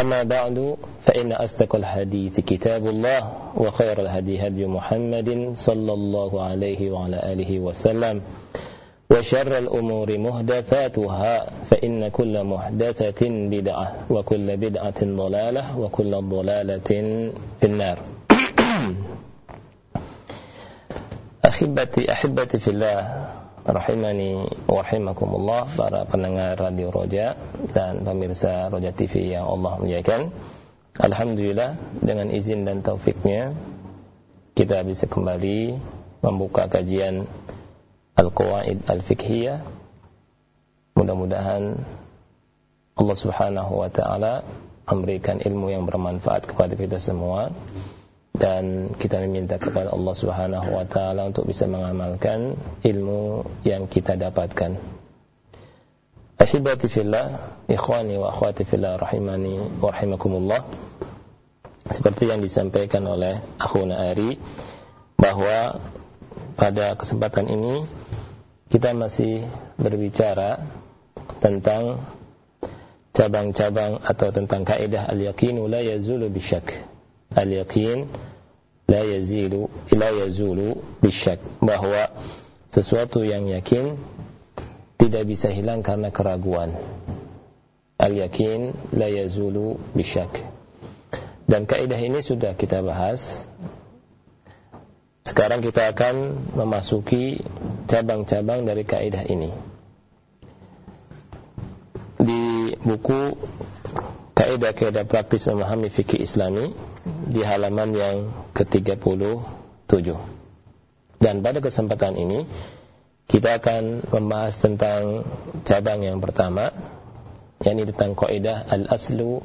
أما بعد فإن أصدق الحديث كتاب الله وخير الهدي هدي محمد صلى الله عليه وعلى آله وسلم وشر الأمور محدثاتها فإن كل محدثة بدعة وكل بدعة ضلالة وكل ضلالة في النار. أحبتي أحبتي في الله rahimani wa rahimakumullah para pendengar Radio Roja dan pemirsa Roja TV yang Allah muliakan. Alhamdulillah dengan izin dan taufiknya kita bisa kembali membuka kajian Al-Qawaid Al-Fiqhiyah. Mudah-mudahan Allah Subhanahu wa taala memberikan ilmu yang bermanfaat kepada kita semua dan kita meminta kepada Allah Subhanahu wa taala untuk bisa mengamalkan ilmu yang kita dapatkan. Ahibati fillah, ikhwani wa akhwati fillah rahimani wa rahimakumullah. Seperti yang disampaikan oleh akhuna Ari bahwa pada kesempatan ini kita masih berbicara tentang cabang-cabang atau tentang kaidah al-yaqinu la yazulu bisyak. Al-yaqin la yazilu la yazulu bisyak bahwa sesuatu yang yakin tidak bisa hilang karena keraguan. Al-yakin la yazulu bisyak. Dan kaidah ini sudah kita bahas. Sekarang kita akan memasuki cabang-cabang dari kaidah ini. Di buku kaidah-kaidah praktis memahami fikih Islami di halaman yang ke-37. Dan pada kesempatan ini kita akan membahas tentang cabang yang pertama yakni tentang kaidah al-aslu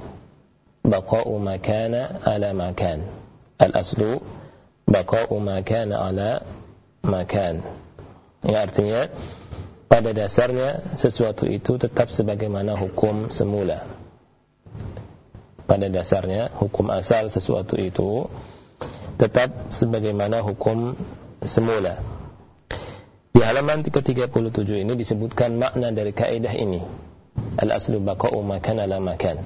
baqa'u makana ala makan. Al-aslu baqa'u makana ala makan. Yang artinya pada dasarnya sesuatu itu tetap sebagaimana hukum semula pada dasarnya hukum asal sesuatu itu tetap sebagaimana hukum semula. Di halaman ke-37 ini disebutkan makna dari kaidah ini. Al-aslu baqa'u makan ala makan.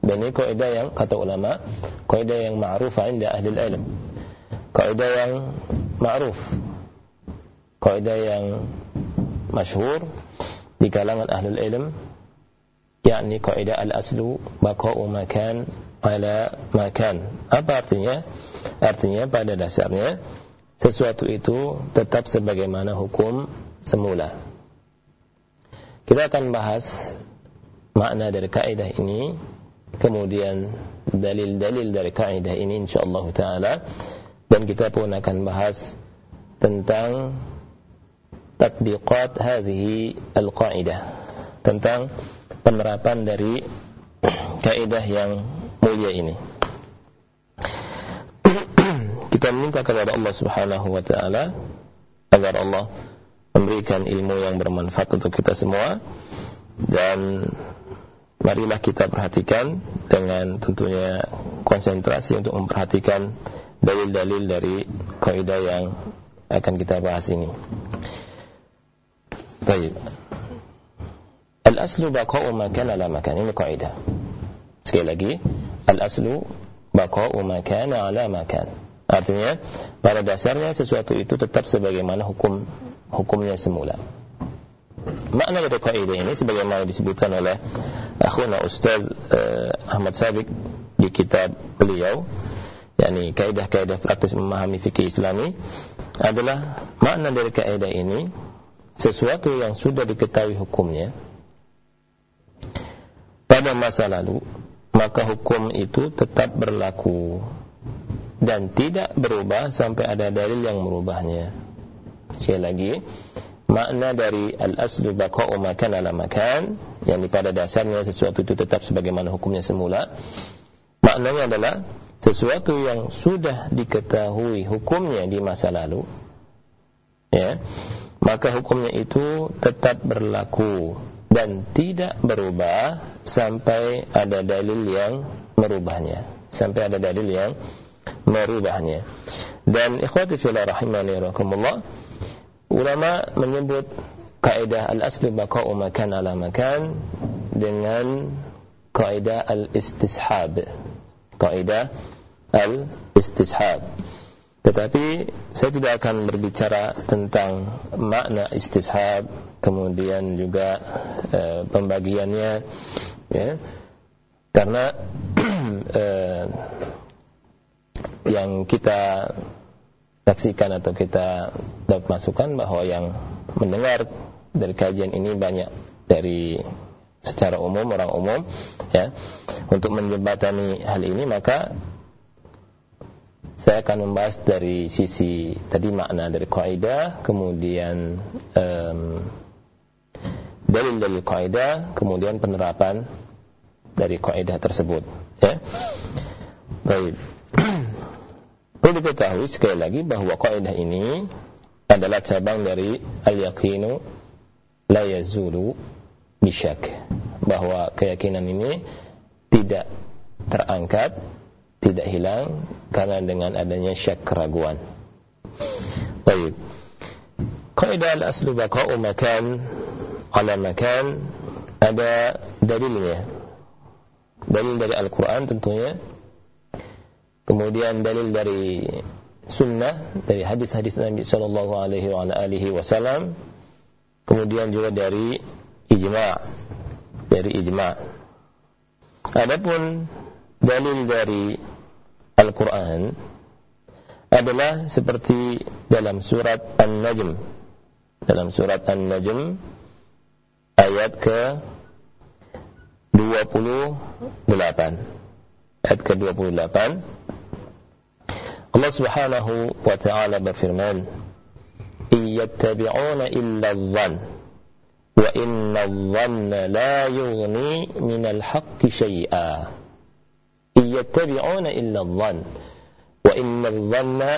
Dan ini kaidah yang kata ulama, kaidah yang ma'rufah inda ahli ilm. Kaidah yang ma'ruf. Kaidah yang masyhur di kalangan ahli ilm yakni kaidah al-aslu baqa'u makan ala makan. Apa artinya? Artinya pada dasarnya sesuatu itu tetap sebagaimana hukum semula. Kita akan bahas makna dari kaidah ini, kemudian dalil-dalil dari kaidah ini insyaallah taala dan kita pun akan bahas tentang tatbiqat hadhihi al-qaidah tentang penerapan dari kaidah yang mulia ini. Kita minta kepada Allah Subhanahu wa taala agar Allah memberikan ilmu yang bermanfaat untuk kita semua dan marilah kita perhatikan dengan tentunya konsentrasi untuk memperhatikan dalil-dalil dari kaidah yang akan kita bahas ini. Baik. Al-aslu baqa'u makan ala makan. Ini kaidah. Sekali lagi, al-aslu baqa'u makan ala makan. Artinya, pada dasarnya sesuatu itu tetap sebagaimana hukum hukumnya semula. Makna dari kaidah ini sebagaimana disebutkan oleh akhuna Ustaz uh, Ahmad Sabik di kitab beliau yakni kaidah-kaidah praktis memahami fikih Islami adalah makna dari kaidah ini sesuatu yang sudah diketahui hukumnya pada masa lalu maka hukum itu tetap berlaku dan tidak berubah sampai ada dalil yang merubahnya. Sekali lagi, makna dari al-aslu baqa'u makan ala makan, yang pada dasarnya sesuatu itu tetap sebagaimana hukumnya semula. Maknanya adalah sesuatu yang sudah diketahui hukumnya di masa lalu, ya, maka hukumnya itu tetap berlaku dan tidak berubah sampai ada dalil yang merubahnya. Sampai ada dalil yang merubahnya. Dan ikhwati fillah rahimani rahimakumullah, ulama menyebut kaidah al-aslu baqa'u makan ala makan dengan kaidah al-istishab. Kaidah al-istishab. Tetapi saya tidak akan berbicara tentang makna istishab, kemudian juga e, pembagiannya, ya, karena e, yang kita saksikan atau kita dapat masukkan bahwa yang mendengar dari kajian ini banyak dari secara umum orang umum ya. Untuk menjembatani hal ini maka saya akan membahas dari sisi tadi makna dari kaidah, kemudian um, dalil-dalil kaidah, kemudian penerapan dari kaidah tersebut. Ya. Baik. Perlu diketahui sekali lagi bahwa kaidah ini adalah cabang dari al-yaqinu la yazulu bisyak. Bahwa keyakinan ini tidak terangkat tidak hilang karena dengan adanya syak keraguan. Baik. Kaidah al-aslu baqa'u makan ala makan ada dalilnya. Dalil dari Al-Qur'an tentunya. Kemudian dalil dari sunnah dari hadis-hadis Nabi sallallahu alaihi wasallam. Kemudian juga dari ijma' dari ijma'. Adapun dalil dari Al-Quran adalah seperti dalam surat An-Najm dalam surat An-Najm ayat ke 28 ayat ke 28 Allah Subhanahu wa taala berfirman iyattabi'una illa dhann wa inna dhanna la yughni min al-haqqi syai'a yattabi'una illa dhann wa inna dhanna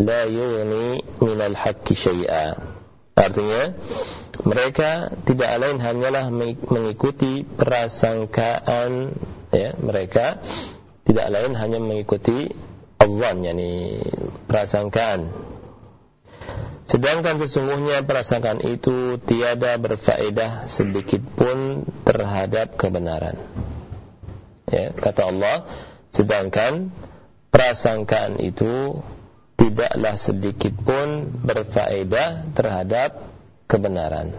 la yughni min al-haqqi syai'a artinya mereka tidak lain hanyalah mengikuti prasangkaan ya mereka tidak lain hanya mengikuti adzan yakni prasangkaan. Sedangkan sesungguhnya prasangkaan itu tiada berfaedah sedikit pun terhadap kebenaran. Ya kata Allah Sedangkan prasangkaan itu tidaklah sedikit pun berfaedah terhadap kebenaran.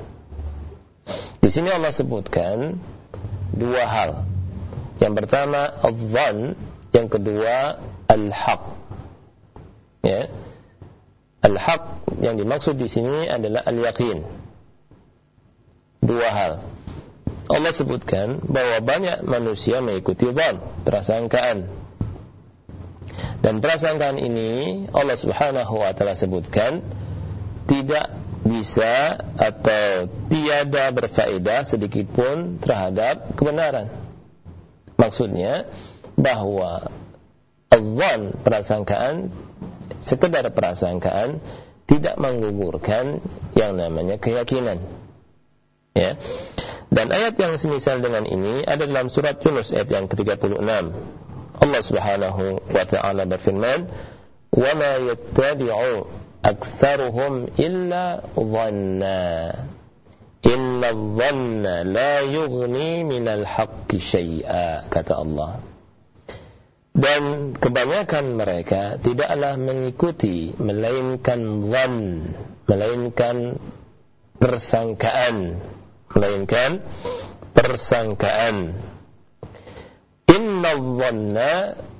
Di sini Allah sebutkan dua hal. Yang pertama al-dhan, yang kedua al-haq. Ya. Al-haq yang dimaksud di sini adalah al-yaqin. Dua hal. Allah sebutkan bahwa banyak manusia mengikuti zan, prasangkaan. Dan prasangkaan ini Allah Subhanahu wa taala sebutkan tidak bisa atau tiada berfaedah sedikit pun terhadap kebenaran. Maksudnya bahwa zan prasangkaan sekedar prasangkaan tidak menggugurkan yang namanya keyakinan. Ya. Dan ayat yang semisal dengan ini ada dalam surat Yunus ayat yang ke-36. Allah Subhanahu wa taala berfirman, "Wa yattabi'u aktsaruhum illa dhanna." Illa dhanna la yughni minal kata Allah. Dan kebanyakan mereka tidaklah mengikuti melainkan dhan, melainkan persangkaan melainkan persangkaan inna dhanna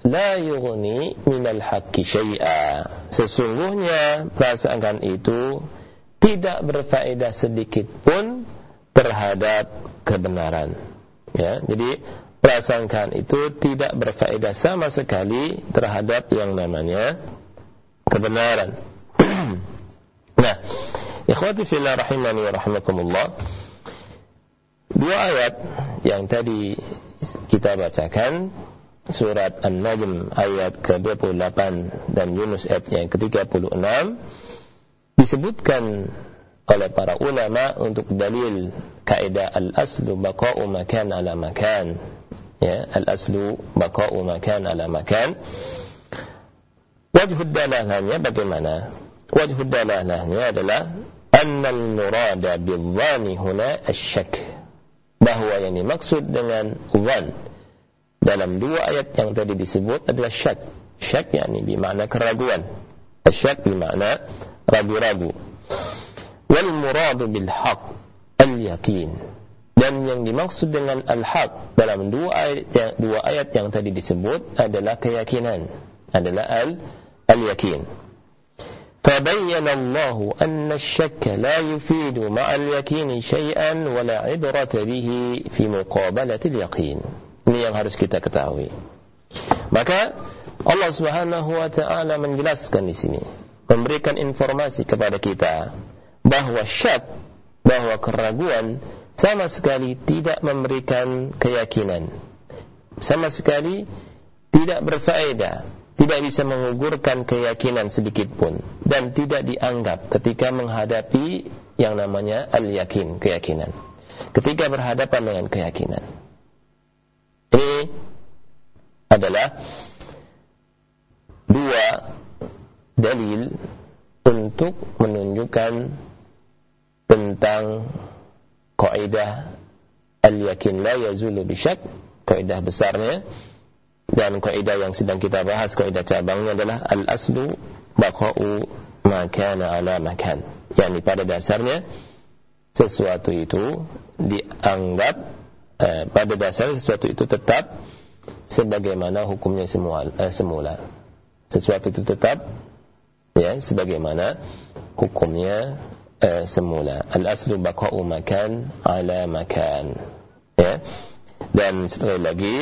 la yughni minal haqqi syai'a sesungguhnya prasangkaan itu tidak berfaedah sedikit pun terhadap kebenaran ya jadi prasangkaan itu tidak berfaedah sama sekali terhadap yang namanya kebenaran nah Ikhwati fillah rahimani wa rahimakumullah. Dua ayat yang tadi kita bacakan surat An-Najm ayat ke-28 dan Yunus ayat yang ke-36. Disebutkan oleh para ulama untuk dalil kaidah al-aslu baqa'u makan ala makan. Ya al-aslu baqa'u makan ala makan. Wajhud dalalahnya bagaimana? Wajhud dalalahnya adalah anna al-murada bil-dhani huna asyak bahwa yang dimaksud dengan dhan dalam dua ayat yang tadi disebut adalah syak. Syak yakni bermakna keraguan. Asyak bermakna ragu-ragu. Wal muradu bil haq al-yakin dan yang dimaksud dengan al-haq dalam dua ayat yang, dua ayat yang tadi disebut adalah keyakinan. Adalah al al-yakin فبين الله أن الشك لا يفيد مع اليقين شيئا ولا عبرة به في مقابلة اليقين ini yang harus kita ketahui maka Allah Subhanahu wa taala menjelaskan di sini memberikan informasi kepada kita bahwa syak bahwa keraguan sama sekali tidak memberikan keyakinan sama sekali tidak berfaedah tidak bisa mengugurkan keyakinan sedikit pun dan tidak dianggap ketika menghadapi yang namanya al-yakin, keyakinan. Ketika berhadapan dengan keyakinan. Ini adalah dua dalil untuk menunjukkan tentang kaidah al-yakin la yazulu bisyak, kaidah besarnya dan kaidah yang sedang kita bahas kaidah cabangnya adalah al-aslu baqa'u ma kana ala makan. Yakni pada dasarnya sesuatu itu dianggap eh, pada dasarnya sesuatu itu tetap sebagaimana hukumnya semua eh, semula. Sesuatu itu tetap ya sebagaimana hukumnya eh, semula. Al-aslu baqa'u makan ala makan ya. Dan sekali lagi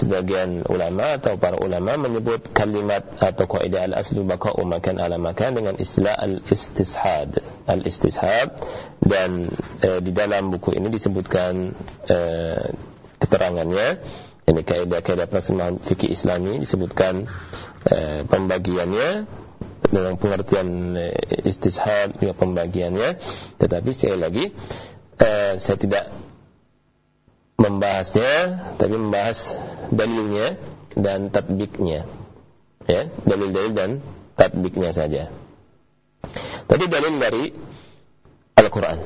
sebagian ulama atau para ulama menyebut kalimat atau kaidah al-aslu baqa'u makan ala makan dengan istilah al-istishab al-istishab dan e, di dalam buku ini disebutkan e, keterangannya. Ini kaidah-kaidah pelaksanaan fikih islami disebutkan e, pembagiannya. Dengan pengertian istishab juga pembagiannya. Tetapi sekali lagi e, saya tidak membahasnya tapi membahas dalilnya dan tatbiknya. Ya dalil-dalil dan tatbiknya saja. Tadi dalil dari Al-Quran.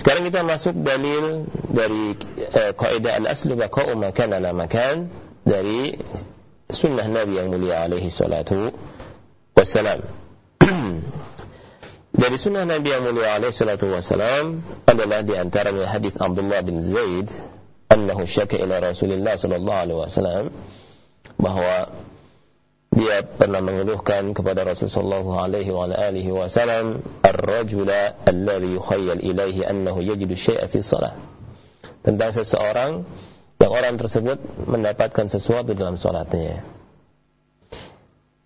Sekarang kita masuk dalil dari eh, kaidah al-aslu baqa'u makan ala makan dari sunnah Nabi yang mulia alaihi salatu wassalam Dari sunnah Nabi yang mulia alaihi salatu wasalam adalah di antaranya hadis Abdullah bin Zaid annahu syaka ila Rasulillah sallallahu alaihi wasallam bahwa dia pernah mengeluhkan kepada Rasulullah sallallahu alaihi wa alihi wasallam ar-rajula alladhi yukhayyal ilaihi annahu yajidu syai'a fi shalah. Tentang seseorang yang orang tersebut mendapatkan sesuatu dalam salatnya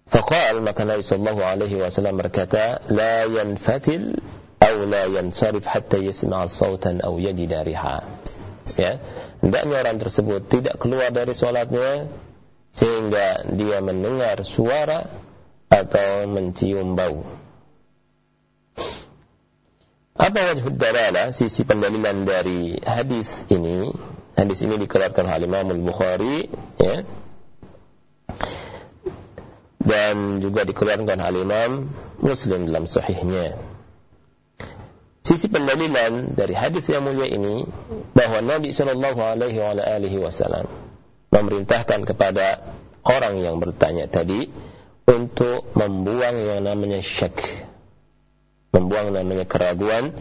Faqal maka Nabi sallallahu alaihi wasallam berkata, la yanfatil atau la yansarif hatta yasma'a sautan aw yajida riha. Ya, hendaknya orang tersebut tidak keluar dari salatnya sehingga dia mendengar suara atau mencium bau. Apa wajah dalalah sisi pendalilan dari hadis ini? Hadis ini dikeluarkan oleh Imam Al-Bukhari ya dan juga dikeluarkan oleh Imam Muslim dalam sahihnya. Sisi pendalilan dari hadis yang mulia ini bahwa Nabi Shallallahu Alaihi Wasallam memerintahkan kepada orang yang bertanya tadi untuk membuang yang namanya syak, membuang namanya keraguan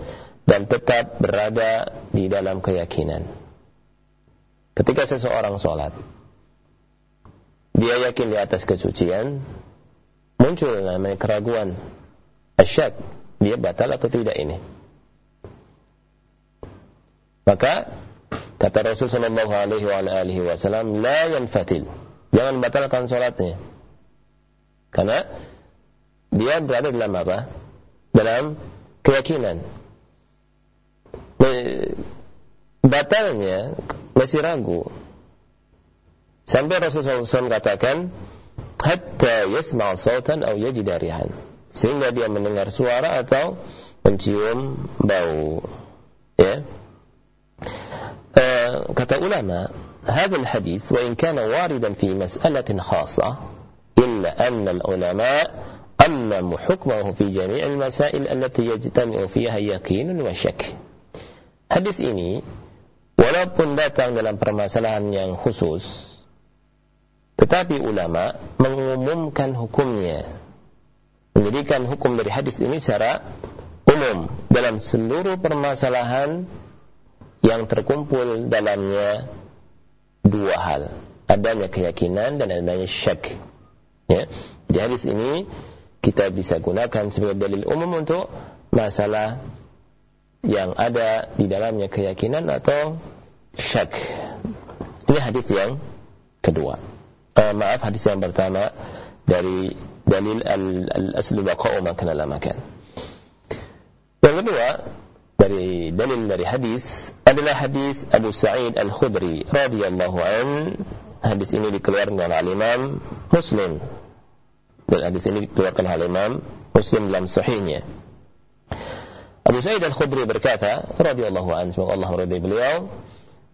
dan tetap berada di dalam keyakinan. Ketika seseorang sholat, dia yakin di atas kesucian, muncul namanya keraguan, asyak, dia batal atau tidak ini. Maka kata Rasul sallallahu alaihi wasallam, la yanfatil. Jangan batalkan sholatnya. Karena dia berada dalam apa? Dalam keyakinan. Batalnya masih ragu. Sampai Rasulullah SAW katakan, hatta yasma' sautan atau yajida rihan. Sehingga dia mendengar suara atau mencium bau. Ya. Uh, kata ulama, هذا وإن كان واردا في مسألة خاصة إلا أن العلماء أمموا حكمه في جميع المسائل التي يجتمع فيها يقين وشك Hadis ini walaupun datang dalam permasalahan yang khusus tetapi ulama mengumumkan hukumnya menjadikan hukum dari hadis ini secara umum dalam seluruh permasalahan yang terkumpul dalamnya dua hal adanya keyakinan dan adanya syak ya di hadis ini kita bisa gunakan sebagai dalil umum untuk masalah yang ada di dalamnya keyakinan atau syak. Ini hadis yang kedua. Uh, maaf hadis yang pertama dari dalil al-aslu baqa'u makan ala makan. Yang kedua dari dalil dari hadis adalah hadis Abu Sa'id Al-Khudri radhiyallahu an. Hadis ini dikeluarkan oleh Imam Muslim dan hadis ini dikeluarkan oleh Imam Muslim dalam sahihnya. Abu Sa'id Al-Khudri berkata, radhiyallahu anhu, semoga Allah meridai beliau,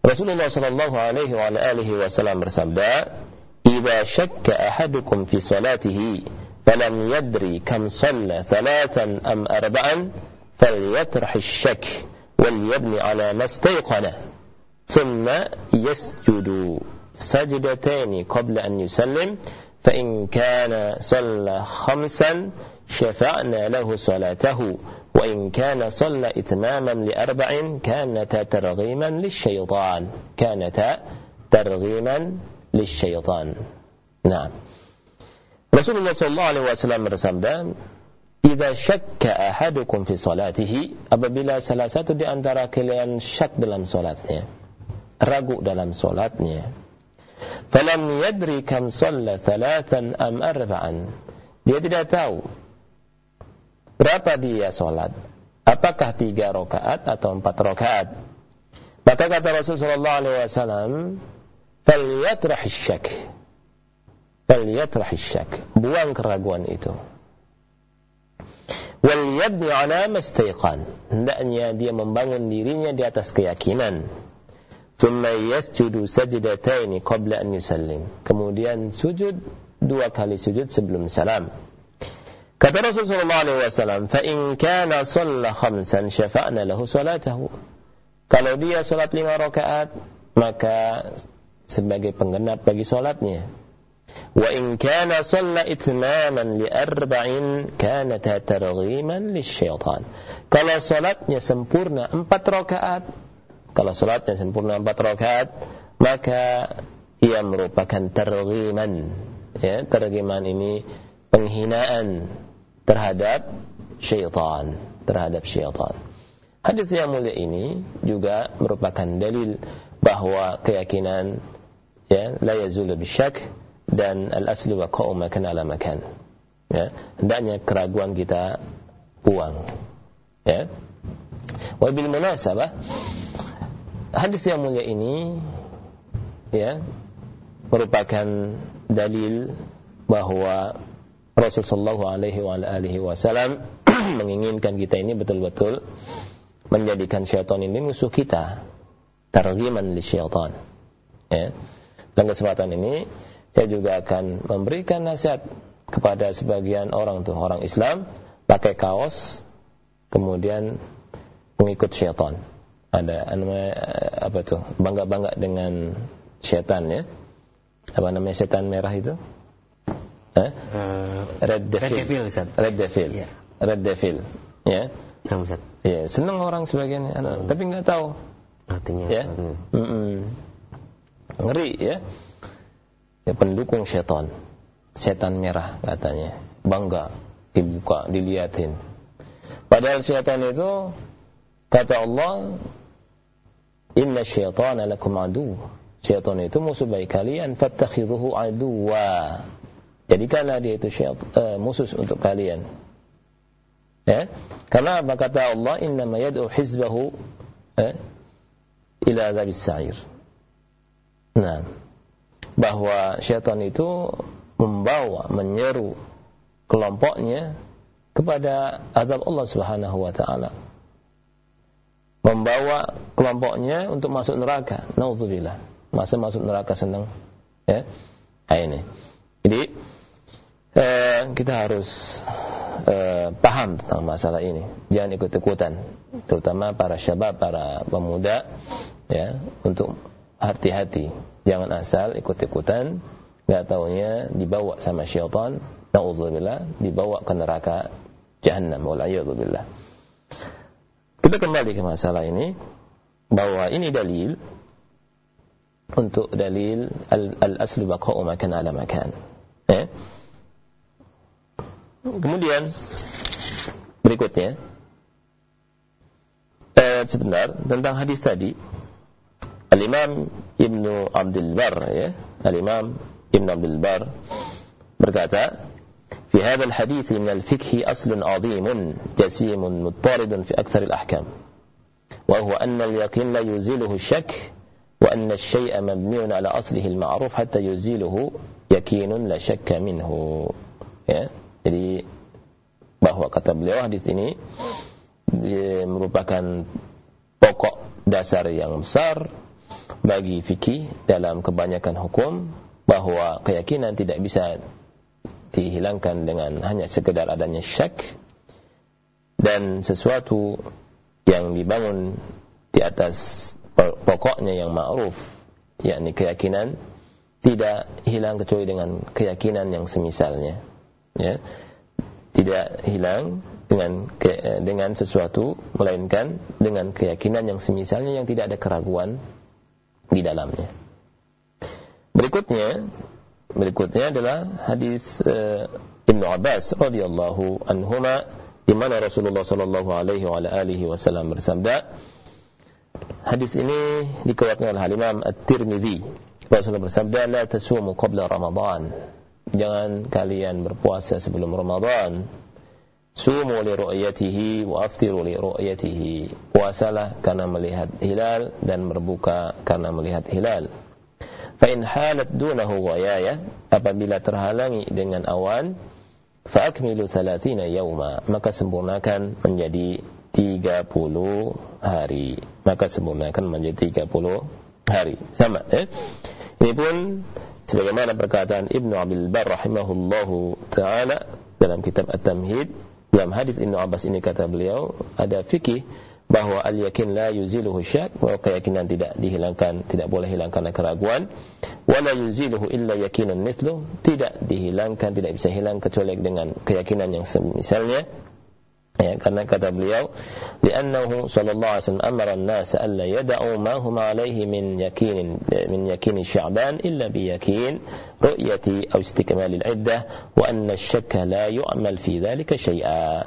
Rasulullah sallallahu alaihi wa alihi wasallam bersabda, إذا شك أحدكم في صلاته فلم يدري كم صلى ثلاثا أم أربعا فليطرح الشك وليبني على ما استيقن. ثم يسجد سجدتين قبل أن يسلم فإن كان صلى خمسا شفعنا له صلاته وإن كان صلى إتماما لأربع كانتا ترغيما للشيطان كانتا ترغيما للشيطان نعم Rasulullah Sallallahu Alaihi Wasallam bersabda, "Jika syakka ahadukum fi salatihi, apabila salah satu di antara kalian syak dalam solatnya, ragu dalam solatnya, falam yadri kam shalla thalathan am arba'an dia tidak tahu berapa dia salat apakah tiga rakaat atau empat rakaat maka kata Rasul sallallahu alaihi wasallam falyatrah syak falyatrah syak buang keraguan itu wal yabni ala mastayqan hendaknya dia membangun dirinya di atas keyakinan ثم يسجد سجدتين قبل أن يسلم kemudian sujud dua kali sujud sebelum salam kata Rasul sallallahu alaihi wasallam fa in kana shalla khamsan syafa'na lahu salatahu kalau dia salat lima rakaat maka sebagai penggenap bagi salatnya wa in kana shalla itmaman li arba'in kana targhiman lisyaitan kalau salatnya sempurna empat rakaat kalau sholatnya sempurna empat rakaat maka ia merupakan tergiman ya tergiman ini penghinaan terhadap syaitan terhadap syaitan. Hadis yang mulia ini juga merupakan dalil bahwa keyakinan ya la yazulu bisyak dan al aslu wa qa'u makan ala makan. Ya hendaknya keraguan kita buang. Ya. Wa bil munasabah hadis yang mulia ini ya merupakan dalil bahwa Rasulullah Alaihi Wasallam menginginkan kita ini betul-betul menjadikan syaitan ini musuh kita. Targhiman li syaitan. Ya dan kesempatan ini saya juga akan memberikan nasihat kepada sebagian orang tuh orang Islam pakai kaos kemudian mengikut syaitan ada namanya apa tuh bangga-bangga dengan setan ya apa namanya setan merah itu eh? Uh, red devil red devil Red devil, yeah. red devil ya nah, Ustaz. Ya, senang orang sebagian anak, hmm. tapi nggak tahu artinya. Ya. Hmm. Mm Ngeri ya. Ya pendukung setan. Setan merah katanya. Bangga dibuka, diliatin. Padahal setan itu kata Allah, "Inna syaitana lakum adu." Syaitan itu musuh baik kalian, fattakhidhuhu aduwa. Jadikanlah dia itu syaitan, uh, musuh untuk kalian. Ya? Karena apa kata Allah, "Inna yad'u hizbahu eh, ila adzabis sa'ir." Nah, bahwa syaitan itu membawa, menyeru kelompoknya kepada azab Allah Subhanahu wa taala. Membawa kelompoknya untuk masuk neraka. Nauzubillah. Masa masuk neraka senang? Ya. Nah, ini. Jadi eh, kita harus eh, paham tentang masalah ini. Jangan ikut-ikutan, terutama para syabab, para pemuda ya, untuk hati-hati. Jangan asal ikut-ikutan, nggak taunya dibawa sama syaitan, naudzubillah, dibawa ke neraka jahannam wal billah. Kita kembali ke masalah ini bahwa ini dalil untuk dalil al-aslu baqa'u makan ala makan. Ya. Kemudian berikutnya eh, sebentar tentang hadis tadi Al-Imam Ibnu Abdul Bar ya, Al-Imam Ibnu Abdul Bar berkata في هذا الحديث من الفقه أصل عظيم جسيم مضطرد في أكثر الأحكام وهو أن اليقين لا يزيله الشك وأن الشيء مبني على أصله المعروف حتى يزيله يقين لا شك منه ya. Jadi bahwa kata beliau hadis ini merupakan pokok dasar yang besar bagi fikih dalam kebanyakan hukum bahwa keyakinan tidak bisa dihilangkan dengan hanya sekedar adanya syak dan sesuatu yang dibangun di atas pokoknya yang ma'ruf yakni keyakinan tidak hilang kecuali dengan keyakinan yang semisalnya ya. Tidak hilang dengan ke, dengan sesuatu melainkan dengan keyakinan yang semisalnya yang tidak ada keraguan di dalamnya berikutnya berikutnya adalah hadis uh, Ibnu Abbas radhiyallahu anhuma di mana Rasulullah sallallahu alaihi wa alihi wasallam bersabda Hadis ini dikeluarkan oleh Imam At-Tirmizi. Rasulullah bersabda, "La tasumu qabla Ramadan." Jangan kalian berpuasa sebelum Ramadan. Sumu li ru'yatihi wa aftiru li ru'yatihi. Puasalah karena melihat hilal dan berbuka karena melihat hilal. Fa in halat dunahu ghayaya, apabila terhalangi dengan awan, fa akmilu 30 yauma, maka sempurnakan menjadi 30 hari. Maka sempurnakan menjadi 30 hari. Sama eh? Ini pun sebagaimana perkataan Ibnu Abil Bar rahimahullahu taala dalam kitab At-Tamhid dalam hadis Ibnu Abbas ini kata beliau ada fikih bahwa al-yakin la yuziluhu syak bahwa keyakinan tidak dihilangkan tidak boleh hilangkan keraguan. Wala yuziluhu illa yakinun mithlu tidak dihilangkan tidak bisa hilang kecuali dengan keyakinan yang semisalnya ya karena kata beliau li'annahu sallallahu alaihi wasallam amara an-nas alla yad'u ma hum alaihi min yakin min yakin sya'ban illa bi yakin ru'yati aw istikmal al-iddah wa anna ash-shakka la yu'mal fi dhalika shay'a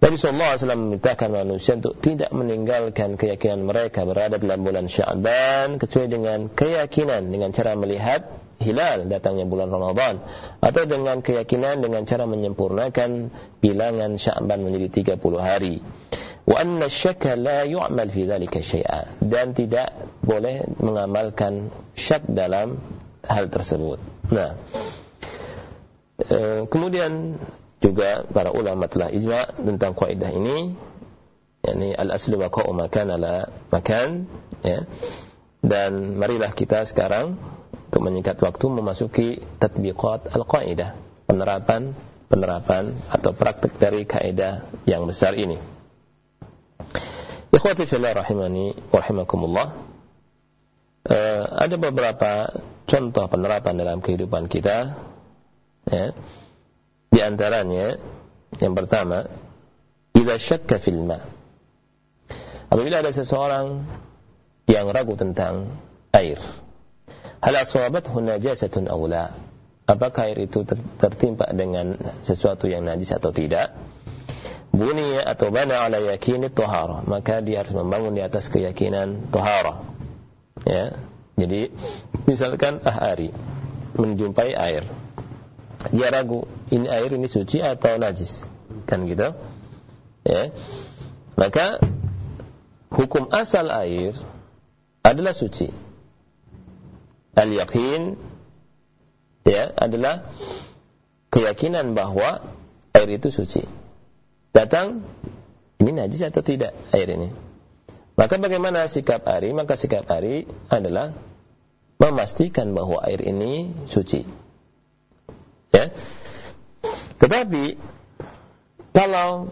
Nabi SAW memerintahkan manusia untuk tidak meninggalkan keyakinan mereka berada dalam bulan Sya'ban kecuali dengan keyakinan dengan cara melihat hilal datangnya bulan Ramadan atau dengan keyakinan dengan cara menyempurnakan bilangan Sya'ban menjadi 30 hari. Wa anna syakka la yu'mal fi dhalika syai'a dan tidak boleh mengamalkan syak dalam hal tersebut. Nah, eh, kemudian juga para ulama telah ijma tentang kaidah ini yakni al-aslu waqa'u makan ala makan ya dan marilah kita sekarang untuk menyingkat waktu memasuki tatbiqat al-qaidah. Penerapan penerapan atau praktik dari kaidah yang besar ini. Ikhwati fillah rahimani wa rahimakumullah. Uh, ada beberapa contoh penerapan dalam kehidupan kita ya. Di antaranya yang pertama, idza syakka fil ma. apabila ada seseorang yang ragu tentang air hal asabathu najasatun aw la? Apakah air itu tertimpa dengan sesuatu yang najis atau tidak? Buniya atau bana ala yakini tahara. Maka dia harus membangun di atas keyakinan tahara. Ya. Jadi misalkan ahari menjumpai air. Dia ragu ini air ini suci atau najis? Kan gitu. Ya. Maka hukum asal air adalah suci al yakin ya adalah keyakinan bahwa air itu suci datang ini najis atau tidak air ini. Maka bagaimana sikap Ari? Maka sikap Ari adalah memastikan bahwa air ini suci. Ya. Tetapi kalau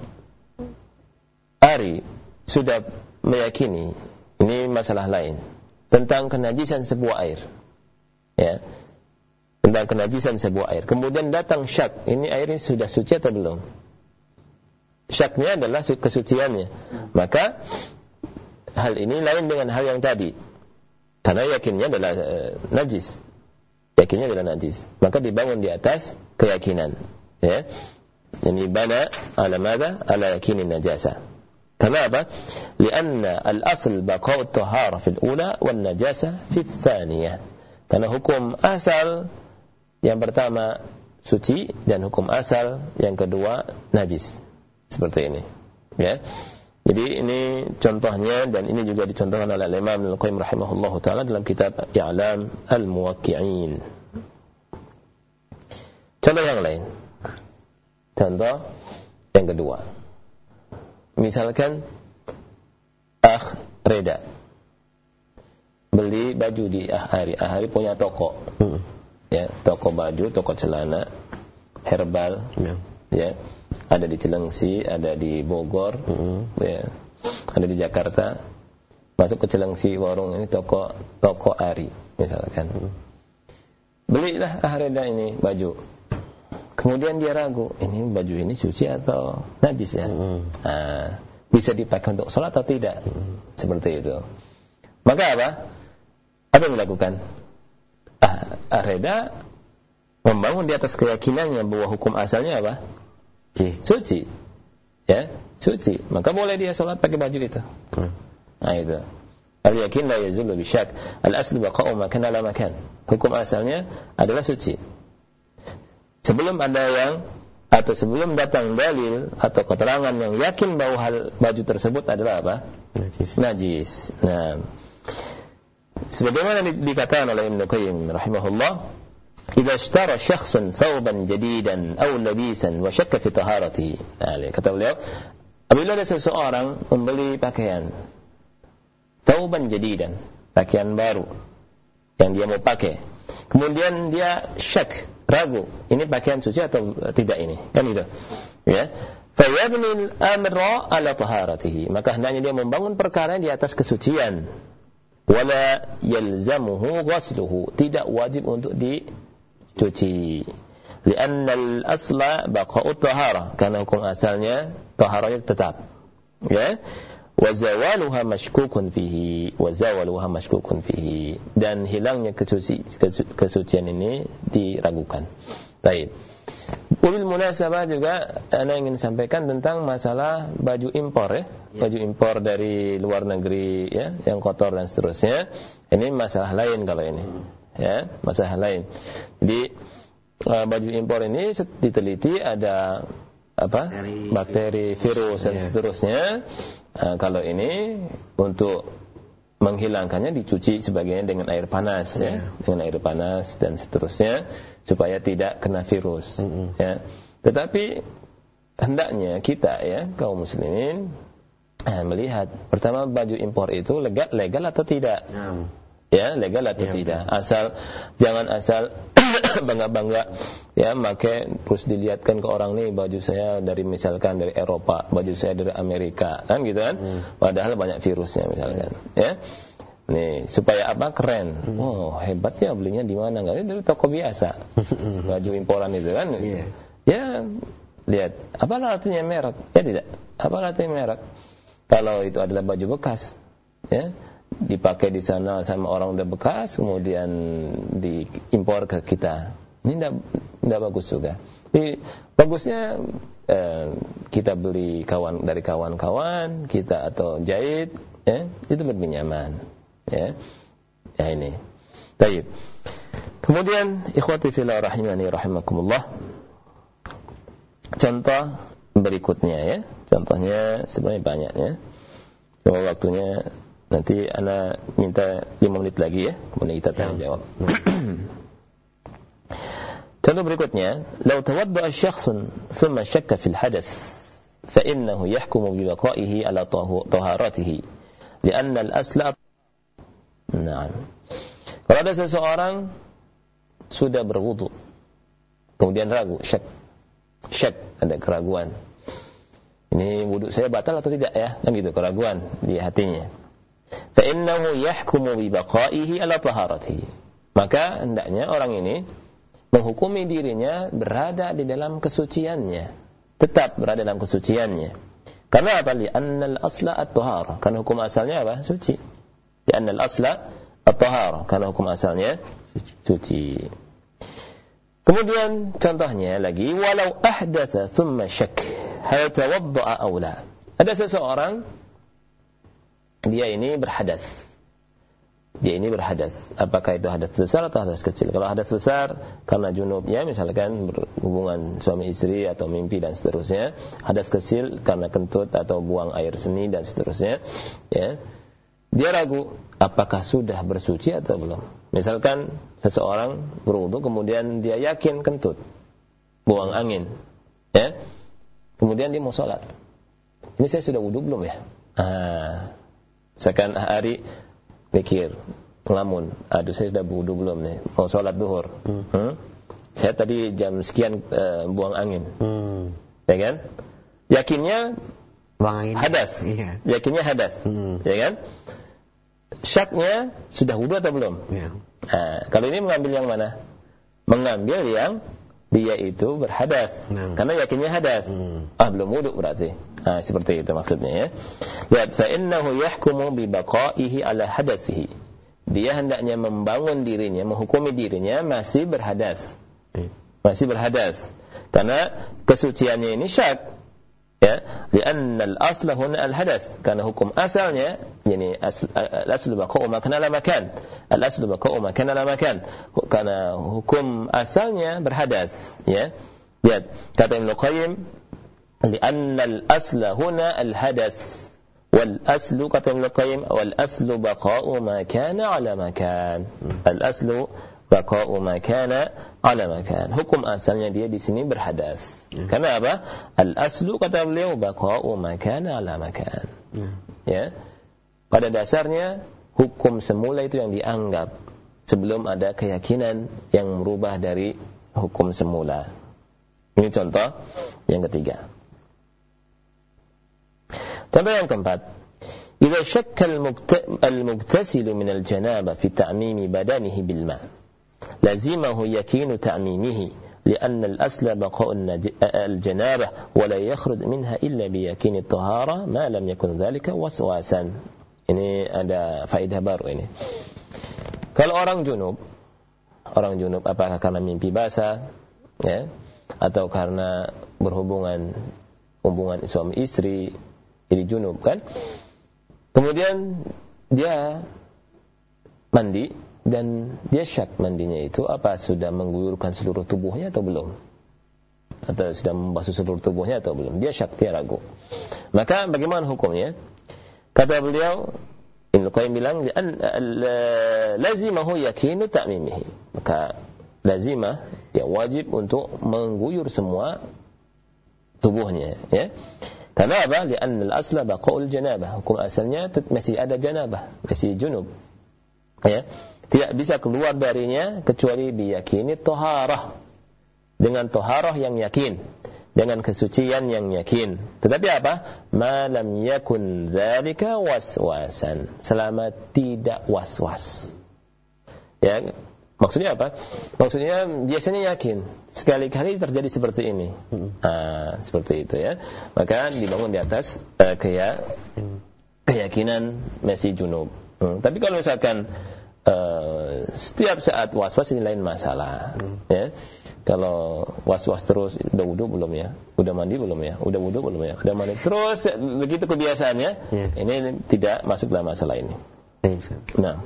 Ari sudah meyakini ini masalah lain tentang kenajisan sebuah air. Ya. Tentang kenajisan sebuah air. Kemudian datang syak, ini air ini sudah suci atau belum? syaknya adalah kesuciannya. Maka hal ini lain dengan hal yang tadi. Karena yakinnya adalah e, najis. Yakinnya adalah najis. Maka dibangun di atas keyakinan. Ya. Ini bana ala mada? Ala yakinin najasa. Karena apa? Lianna al-asl baqa'u tahara fil ula wal najasa fil thaniyah. Karena hukum asal yang pertama suci dan hukum asal yang kedua najis. Seperti ini. Ya. Jadi ini contohnya dan ini juga dicontohkan oleh Imam Al-Qayyim rahimahullah taala dalam kitab I'lam Al-Muwaqqi'in contoh yang lain. Contoh yang kedua. Misalkan ah Reda baju di Ahari Ahari punya toko hmm. ya toko baju toko celana herbal ya, ya ada di Cilengsi, ada di Bogor, mm. ya, ada di Jakarta. Masuk ke Cilengsi warung ini toko toko Ari misalkan. Mm. Belilah Ahreda ini baju. Kemudian dia ragu, ini baju ini suci atau najis ya? Mm. Nah, bisa dipakai untuk sholat atau tidak? Mm. Seperti itu. Maka apa? Apa yang dilakukan? Ah, Ahreda membangun di atas keyakinannya bahwa hukum asalnya apa? suci. Suci. Ya, suci. Maka boleh dia sholat pakai baju itu. Hmm. Nah itu. Al-yakin la yazulu bisyak. Al-aslu baqa'u makan ala makan. Hukum asalnya adalah suci. Sebelum ada yang atau sebelum datang dalil atau keterangan yang yakin bahwa hal baju tersebut adalah apa? Najis. Najis. Nah, Sebagaimana dikatakan oleh Ibn Qayyim rahimahullah, "Idza ishtara syakhsun thawban jadidan aw labisan wa syakka fi taharatihi." Nah, kata beliau, apabila ada seseorang membeli pakaian thawban jadidan, pakaian baru yang dia mau pakai. Kemudian dia syak, ragu, ini pakaian suci atau tidak ini? Kan itu. Ya. Fayabni al-amra ala taharatihi. Maka hendaknya dia membangun perkara di atas kesucian. Wala yalzamuhu ghasluhu tidak wajib untuk di cuci. Lianna al-asla baqa'u tahara. Karena hukum asalnya taharanya tetap. Ya. Wa zawaluha mashkukun fihi. Wa zawaluha mashkukun fihi. Dan hilangnya kesuci, kesucian ini diragukan. Baik. Ubil munasabah juga Anda ingin sampaikan tentang masalah baju impor ya. ya. Baju impor dari luar negeri ya, yang kotor dan seterusnya. Ini masalah lain kalau ini ya masalah lain jadi uh, baju impor ini diteliti ada apa bakteri, bakteri virus dan yeah. seterusnya uh, kalau ini untuk menghilangkannya dicuci sebagainya dengan air panas yeah. ya iya. dengan air panas dan seterusnya supaya tidak kena virus mm -hmm. ya tetapi hendaknya kita ya kaum muslimin eh, melihat pertama baju impor itu legal legal atau tidak yeah ya legal atau ya, tidak. asal jangan asal bangga-bangga. Ya make terus dilihatkan ke orang nih baju saya dari misalkan dari Eropa baju saya dari Amerika kan gitu kan? Hmm. padahal banyak virusnya misalkan. Ya. Nih supaya apa? Keren. Hmm. oh hebat ya belinya di mana? Enggak dari toko biasa. Baju imporan itu kan? Yeah. ya lihat. Apa artinya merek? Ya tidak. Apa artinya merek? Kalau itu adalah baju bekas, ya, dipakai di sana sama orang udah bekas, kemudian diimpor ke kita. Ini tidak bagus juga. Jadi bagusnya eh, kita beli kawan dari kawan-kawan kita atau jahit, ya, itu lebih nyaman. Ya, ya ini. Baik. Kemudian ikhwati fillah rahimani rahimakumullah. Contoh berikutnya ya. Contohnya sebenarnya banyak ya. Cuma waktunya nanti ana minta 5 menit lagi ya. Kemudian kita tanya ya, jawab. Contoh berikutnya, "Lau tawadda'a syakhsun thumma syakka fil hadath, fa innahu yahkumu bi baqa'ihi ala taharatihi, li'anna al-asla" Nah. Kalau ada seseorang sudah berwudu, kemudian ragu, syak, syak, ada keraguan. Ini wudu saya batal atau tidak ya? Kan gitu, keraguan di hatinya. Fa innahu yahkumu bi baqa'ihi. Maka hendaknya orang ini menghukumi dirinya berada di dalam kesuciannya, tetap berada dalam kesuciannya. Karena apa? Li'annal asla at-tahara. Karena hukum asalnya apa? Suci. Asla. Karena hukum asalnya suci. Kemudian contohnya lagi, walau ahdatha thumma syak, hal tawadda'a. Ada seseorang dia ini berhadas dia ini berhadas. Apakah itu hadas besar atau hadas kecil? Kalau hadas besar karena junubnya misalkan berhubungan suami istri atau mimpi dan seterusnya. Hadas kecil karena kentut atau buang air seni dan seterusnya. Ya. Dia ragu apakah sudah bersuci atau belum. Misalkan seseorang berwudu kemudian dia yakin kentut. Buang angin. Ya. Kemudian dia mau sholat. Ini saya sudah wudu belum ya? Ah, misalkan hari mikir ngelamun aduh saya sudah wudu belum nih mau sholat duhur hmm. Hmm? saya tadi jam sekian uh, buang angin hmm. ya kan yakinnya buang angin hadas iya. yakinnya hadas hmm. ya kan syaknya sudah wudu atau belum ya. nah, kalau ini mengambil yang mana mengambil yang dia itu berhadas nah. karena yakinnya hadas hmm. ah belum wudu berarti Nah, seperti itu maksudnya ya. Lihat fa innahu yahkumu bi baqaihi ala hadatsihi. Dia hendaknya membangun dirinya, menghukumi dirinya masih berhadas. Masih berhadas. Karena kesuciannya ini syak. Ya, lianna al-asla huna al-hadas. Karena hukum asalnya yani al-aslu baqa'u makan ala makan. Al-aslu baqa'u makan ala makan. Karena hukum asalnya berhadas, ya. Lihat kata Ibnu Qayyim لأن الأصل هنا الحدث والأصل kata Ibnu Qayyim والأصل بقاء ما كان على مكان الأصل بقاء ما كان على مكان hukum asalnya dia di sini berhadas ya. karena apa al-aslu kata beliau baqa'u ma kana ala makan ya. ya pada dasarnya hukum semula itu yang dianggap sebelum ada keyakinan yang merubah dari hukum semula ini contoh yang ketiga Yang keempat, إذا شك المغتسل من الجنابة في تعميم بدنه بالماء لزمه يكين تعميمه لأن الأصل بقاء الجنابة ولا يخرج منها إلا بيكين الطهارة ما لم يكن ذلك وسواسا ini ada faedah baru ini kalau orang junub orang junub apakah karena mimpi basah ya atau karena berhubungan hubungan suami istri jadi junub kan? Kemudian dia mandi dan dia syak mandinya itu apa sudah mengguyurkan seluruh tubuhnya atau belum? Atau sudah membasuh seluruh tubuhnya atau belum? Dia syak dia ragu. Maka bagaimana hukumnya? Kata beliau Ibnu Qayyim bilang lazimahu yakinu ta'mimihi. Maka lazimah ya wajib untuk mengguyur semua tubuhnya ya karena apa? Lian al-asla baqaul janabah. Hukum asalnya masih ada janabah, masih junub. Ya. Tidak bisa keluar darinya kecuali biyakini toharah. Dengan toharah yang yakin. Dengan kesucian yang yakin. Tetapi apa? Malam yakun dzalika waswasan. Selama tidak was-was. Ya, Maksudnya apa? Maksudnya biasanya yakin sekali-kali terjadi seperti ini. Hmm. Nah, seperti itu ya. Maka dibangun di atas uh, keyakinan masih junub. Hmm. Tapi kalau misalkan uh, setiap saat was-was ini lain masalah. Hmm. Ya. Kalau was-was terus, udah wudhu belum ya? Udah mandi belum ya? Udah wudhu belum ya? Udah mandi terus, begitu kebiasaannya, yeah. ini tidak masuk dalam masalah ini. Nah,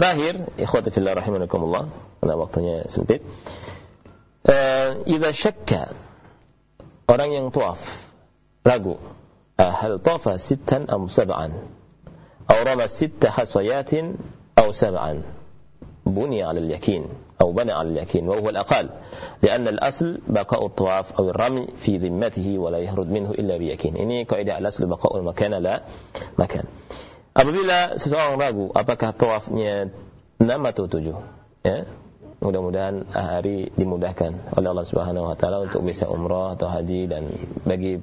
terakhir, ikhwati fillah rahimakumullah, karena waktunya sempit. Uh, Idza syakka orang yang tuaf ragu hal tafa sittan am sab'an aw rama sitta hasayatin aw sab'an buni 'ala al-yakin أو بنى على اليقين وهو الأقل لأن الأصل بقاء الطواف أو الرمي في ذمته ولا يهرد منه إلا بيقين ini kaidah al-asl بقاء المكان لا مكان apabila seseorang ragu apakah tawafnya 6 atau 7 ya mudah-mudahan hari dimudahkan oleh Allah Subhanahu wa taala untuk bisa umrah atau haji dan bagi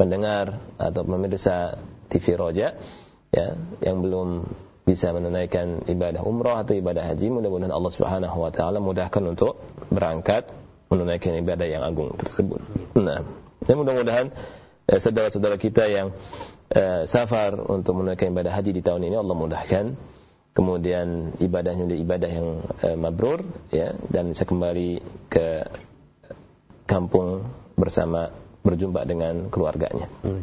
pendengar atau pemirsa TV Roja ya yang belum bisa menunaikan ibadah umrah atau ibadah haji mudah-mudahan Allah Subhanahu wa taala mudahkan untuk berangkat menunaikan ibadah yang agung tersebut. Nah, dan mudah-mudahan eh, saudara-saudara kita yang eh, safar untuk menunaikan ibadah haji di tahun ini Allah mudahkan kemudian ibadahnya menjadi ibadah yang uh, mabrur ya dan bisa kembali ke kampung bersama berjumpa dengan keluarganya. Hmm.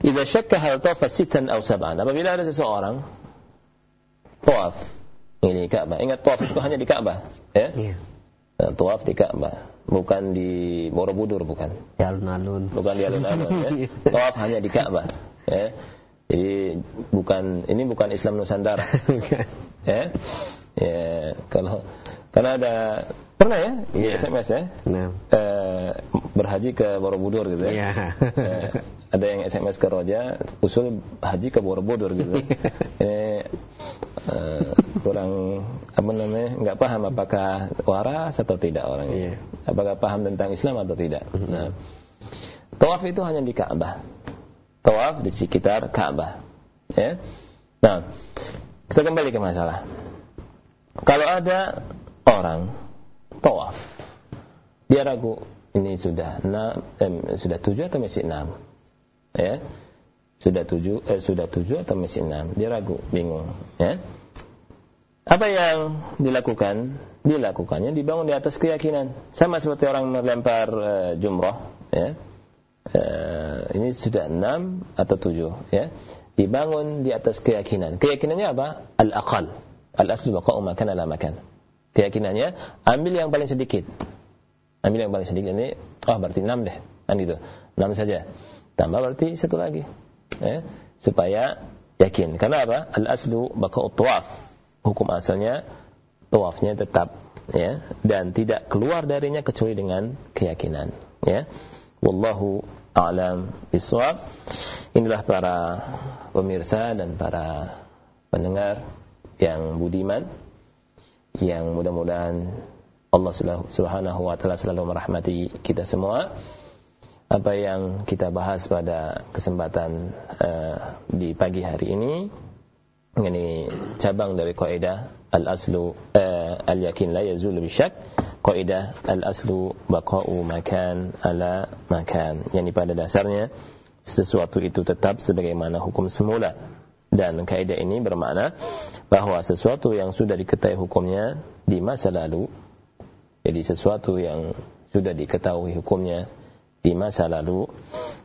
Idza syakka hal tawafa sitan aw sab'an. Apabila ada seseorang tawaf ini Ka'bah. Ingat tawaf itu hanya di Ka'bah, ya? Iya. Nah, tawaf di Ka'bah, bukan di Borobudur bukan. Di alun-alun. Bukan di alun-alun ya. Tawaf hanya di Ka'bah, ya. Jadi bukan ini bukan Islam Nusantara. ya. Ya, kalau karena ada pernah ya di yeah. SMS ya. Nah. E, berhaji ke Borobudur gitu ya. E, ada yang SMS ke Roja, usul haji ke Borobudur gitu. ini e, kurang apa namanya? enggak paham apakah waras atau tidak orangnya. Yeah. Apakah paham tentang Islam atau tidak. Mm -hmm. Nah, tawaf itu hanya di Ka'bah tawaf di sekitar Ka'bah. Ya. Nah, kita kembali ke masalah. Kalau ada orang tawaf, dia ragu ini sudah enam, eh, sudah tujuh atau masih enam, ya, sudah tujuh, eh, sudah tujuh atau masih enam, dia ragu, bingung, ya. Apa yang dilakukan? Dilakukannya dibangun di atas keyakinan, sama seperti orang melempar uh, jumroh, ya. Uh, ini sudah enam atau tujuh ya. Dibangun di atas keyakinan. Keyakinannya apa? Al aqal al aslu baqa'u makan ala makan. Keyakinannya ambil yang paling sedikit. Ambil yang paling sedikit. Ini oh berarti enam deh. Kan gitu. Enam saja tambah berarti satu lagi. Ya supaya yakin. Karena apa? Al aslu baqa'u tawaf hukum asalnya tawafnya tetap ya dan tidak keluar darinya kecuali dengan keyakinan ya. Wallahu a'lam bisawab. Inilah para pemirsa dan para pendengar yang budiman yang mudah-mudahan Allah Subhanahu wa taala selalu merahmati kita semua. Apa yang kita bahas pada kesempatan uh, di pagi hari ini ini cabang dari kaidah al-aslu uh, al-yakin la yazul bisyak kaidah al-aslu baqa'u makan ala makan. Yakni pada dasarnya sesuatu itu tetap sebagaimana hukum semula. Dan kaidah ini bermakna bahwa sesuatu yang sudah diketahui hukumnya di masa lalu jadi sesuatu yang sudah diketahui hukumnya di masa lalu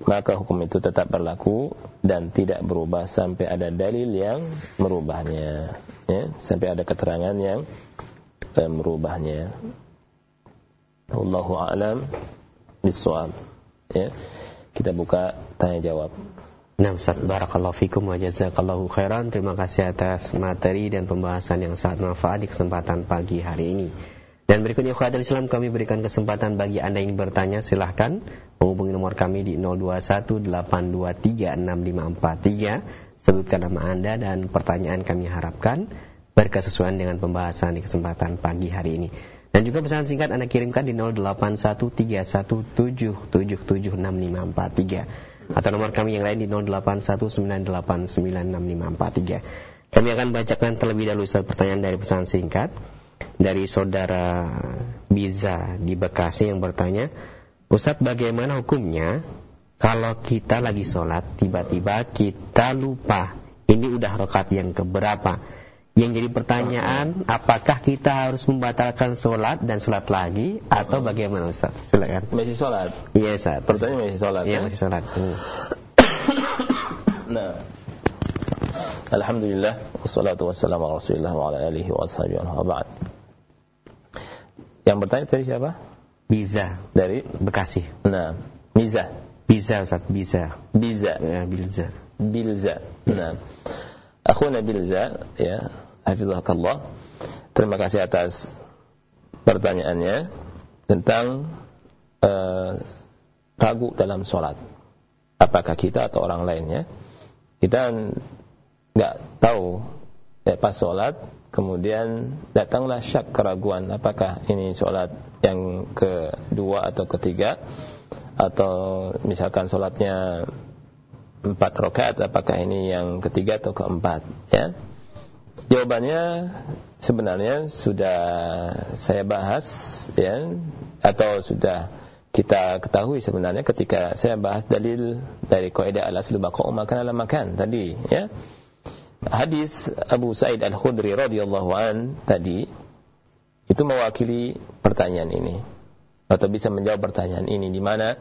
maka hukum itu tetap berlaku dan tidak berubah sampai ada dalil yang merubahnya ya sampai ada keterangan yang eh, merubahnya Wallahu a'lam bisawab. Ya. Kita buka tanya jawab. Nah, Ustaz, barakallahu fikum wa jazakallahu khairan. Terima kasih atas materi dan pembahasan yang sangat manfaat di kesempatan pagi hari ini. Dan berikutnya khadal Islam kami berikan kesempatan bagi Anda yang bertanya silahkan menghubungi nomor kami di 0218236543 sebutkan nama Anda dan pertanyaan kami harapkan berkesesuaian dengan pembahasan di kesempatan pagi hari ini. Dan juga pesan singkat Anda kirimkan di 081317776543 atau nomor kami yang lain di 0819896543. Kami akan bacakan terlebih dahulu Ustaz pertanyaan dari pesan singkat dari saudara Biza di Bekasi yang bertanya, Ustaz bagaimana hukumnya kalau kita lagi sholat tiba-tiba kita lupa? Ini udah rokat yang keberapa? Yang jadi pertanyaan apakah kita harus membatalkan sholat dan sholat lagi atau bagaimana Ustaz silakan. Masih sholat? Iya Ustaz pertanyaan masih sholat iya ya? masih sholat. Hmm. nah Alhamdulillah wassalatu wassalamu ala Rasulillah wa ala alihi wa ashabihi wa ba'd. Yang bertanya tadi siapa? Biza Dari Bekasi. Nah, Miza. Biza Ustaz, Biza. Biza. Ya, Bilza. Bilza. Nah. Akhuna Bilza ya, hafizakallah. Terima kasih atas pertanyaannya tentang uh, ragu dalam sholat. Apakah kita atau orang lainnya? Kita nggak tahu. Ya, pas sholat kemudian datanglah syak keraguan. Apakah ini sholat yang kedua atau ketiga? Atau misalkan sholatnya empat rakaat apakah ini yang ketiga atau keempat? Ya. Jawabannya sebenarnya sudah saya bahas ya atau sudah kita ketahui sebenarnya ketika saya bahas dalil dari kaidah al-aslu baqa'u makan ala makan tadi ya hadis Abu Sa'id Al-Khudri radhiyallahu an tadi itu mewakili pertanyaan ini atau bisa menjawab pertanyaan ini di mana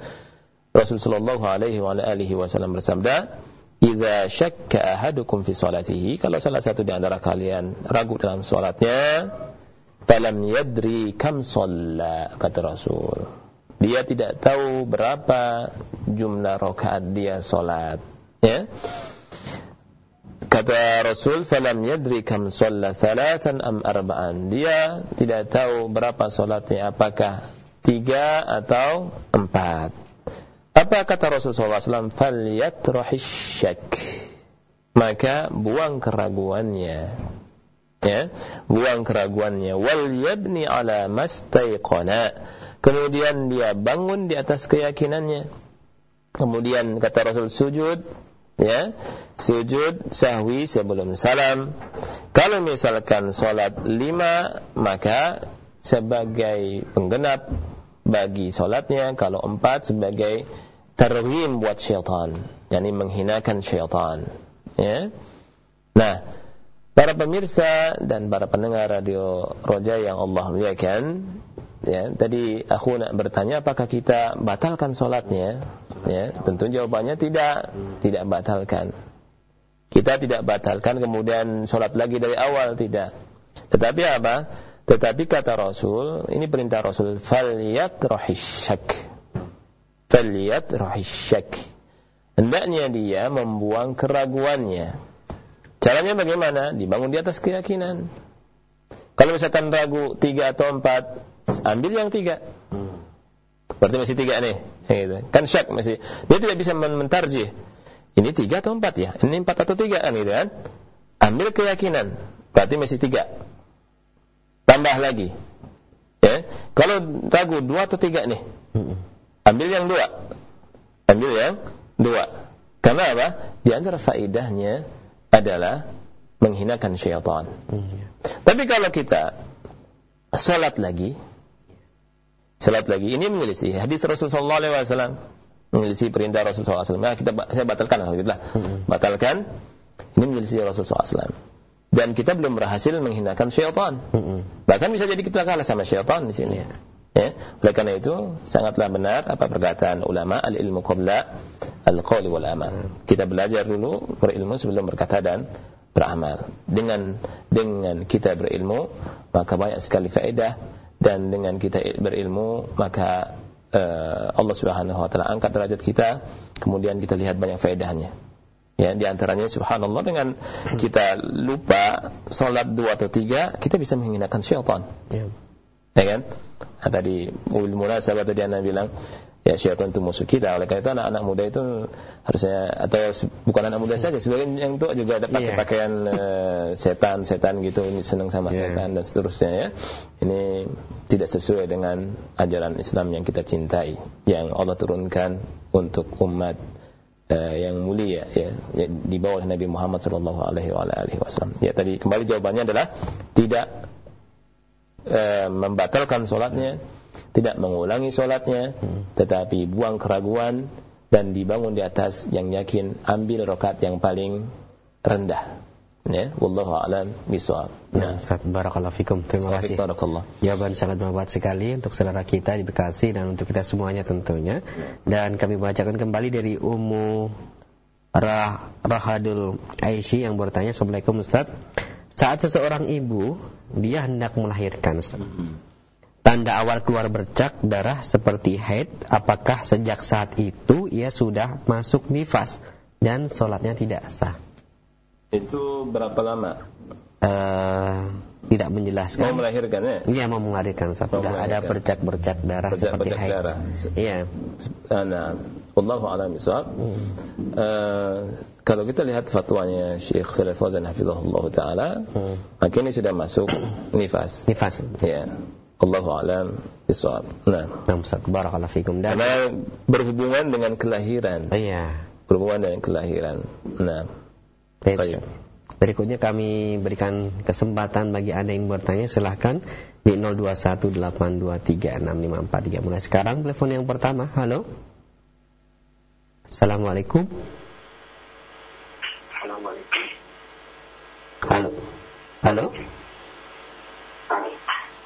Rasulullah sallallahu alaihi wa wasallam bersabda, "Idza syakka ahadukum fi salatihi," kalau salah satu di antara kalian ragu dalam salatnya, falam yadri kam shalla, kata Rasul. Dia tidak tahu berapa jumlah rakaat dia salat, ya. Kata Rasul, "Falam yadri kam shalla thalathan am arba'an." Dia tidak tahu berapa salatnya, apakah tiga atau empat. Apa kata Rasulullah SAW? Falyatrahis syak. Maka buang keraguannya. Ya, buang keraguannya. Wal yabni ala mastaiqana. Kemudian dia bangun di atas keyakinannya. Kemudian kata Rasul sujud, ya, sujud sahwi sebelum salam. Kalau misalkan solat lima, maka sebagai penggenap bagi solatnya. Kalau empat sebagai terhim buat syaitan, yakni menghinakan syaitan. Ya. Nah, para pemirsa dan para pendengar radio Roja yang Allah muliakan, ya, tadi aku nak bertanya apakah kita batalkan solatnya? Ya, tentu jawabannya tidak, tidak batalkan. Kita tidak batalkan kemudian solat lagi dari awal tidak. Tetapi apa? Tetapi kata Rasul, ini perintah Rasul, faliyat rohisyak. Faliyat rohisyak. Hendaknya dia membuang keraguannya. Caranya bagaimana? Dibangun di atas keyakinan. Kalau misalkan ragu tiga atau empat, ambil yang tiga. Berarti masih tiga nih. Gitu. Kan syak masih. Dia tidak bisa mentarjih. Ini tiga atau empat ya? Ini empat atau tiga kan gitu kan? Ambil keyakinan. Berarti masih tiga tambah lagi. Ya. Kalau ragu dua atau tiga nih, ambil yang dua. Ambil yang dua. Karena apa? Di antara faidahnya adalah menghinakan syaitan. Tapi kalau kita salat lagi, salat lagi, ini menyelisih hadis Rasulullah SAW, menyelisih perintah Rasulullah SAW. Nah, kita saya batalkan, alhamdulillah, batalkan. Ini menyelisih Rasulullah SAW dan kita belum berhasil menghinakan syaitan. Mm-hmm. Bahkan bisa jadi kita kalah sama syaitan di sini. Ya. Oleh karena itu sangatlah benar apa perkataan ulama al-ilmu qabla al-qawli wal amal. Kita belajar dulu berilmu sebelum berkata dan beramal. Dengan dengan kita berilmu maka banyak sekali faedah dan dengan kita berilmu maka uh, Allah Subhanahu wa taala angkat derajat kita kemudian kita lihat banyak faedahnya. Ya, di antaranya subhanallah dengan kita lupa salat dua atau tiga, kita bisa menghinakan syaitan. Ya. ya kan? Nah, tadi ul munasabah tadi Anda bilang ya syaitan itu musuh kita. Oleh karena itu anak-anak muda itu harusnya atau bukan anak muda saja, sebagian yang tua juga ada pakai yeah. pakaian uh, setan-setan gitu, senang sama yeah. setan dan seterusnya ya. Ini tidak sesuai dengan ajaran Islam yang kita cintai, yang Allah turunkan untuk umat uh, yang mulia ya, ya di bawah Nabi Muhammad sallallahu alaihi wasallam. Ya tadi kembali jawabannya adalah tidak uh, membatalkan solatnya, tidak mengulangi solatnya, hmm. tetapi buang keraguan dan dibangun di atas yang yakin ambil rokat yang paling rendah. Ya wallahu alam bisawab nah. Ustaz barakallahu fikum. Terima kasih. barakallah. Jawaban sangat bermanfaat sekali untuk saudara kita di Bekasi dan untuk kita semuanya tentunya. Dan kami bacakan kembali dari Ummu Rah Rahadul Aisyah yang bertanya Assalamualaikum Ustaz. Saat seseorang ibu dia hendak melahirkan Ustaz tanda awal keluar bercak darah seperti haid apakah sejak saat itu ia sudah masuk nifas dan sholatnya tidak sah itu berapa lama? Uh, tidak menjelaskan. Mau melahirkan ya? Iya mau melahirkan. Sudah ada bercak-bercak darah bercak, seperti bercak haid. darah. Iya. Ah, nah, Allahu a'lam bishawab. Hmm. Uh, kalau kita lihat fatwanya Syekh Saleh Fauzan hafizahullah taala, hmm. maka ini sudah masuk nifas. Nifas. Iya. Allahu a'lam bishawab. Nah, nah Ustaz, barakallahu fikum. Dan Karena berhubungan dengan kelahiran. Oh, iya. Berhubungan dengan kelahiran. Nah, Baik. Berikutnya kami berikan kesempatan bagi Anda yang bertanya silahkan di 0218236543. Mulai sekarang telepon yang pertama. Halo. Assalamualaikum. Assalamualaikum. Halo. Halo.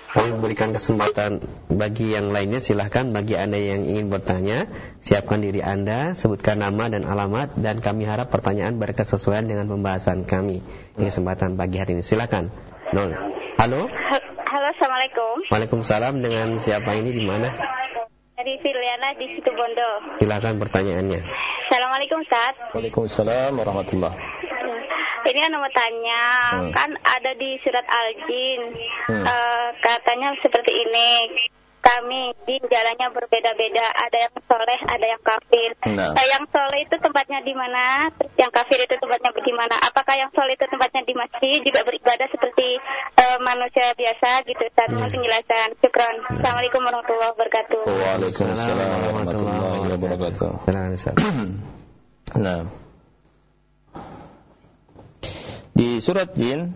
Kami berikan kesempatan bagi yang lainnya silahkan. Bagi anda yang ingin bertanya siapkan diri anda sebutkan nama dan alamat dan kami harap pertanyaan berkesesuaian dengan pembahasan kami ini kesempatan pagi hari ini. Silahkan nol halo? Halo assalamualaikum. Waalaikumsalam. Dengan siapa ini? Di mana? Dari Filiana di situ Bondo silakan pertanyaannya. Assalamualaikum Ustaz. Waalaikumsalam warahmatullahi ini yang mau tanya, hmm. kan ada di surat Al-Jin, hmm. uh, katanya seperti ini. Kami jin jalannya berbeda-beda, ada yang soleh, ada yang kafir. Nah. Uh, yang soleh itu tempatnya di mana? Terus yang kafir itu tempatnya di mana? Apakah yang soleh itu tempatnya di masjid juga beribadah seperti uh, manusia biasa gitu? Ustaz, hmm. penjelasan. Syukron. Assalamualaikum warahmatullahi wabarakatuh. Waalaikumsalam warahmatullahi wabarakatuh. Nah. Di surat Jin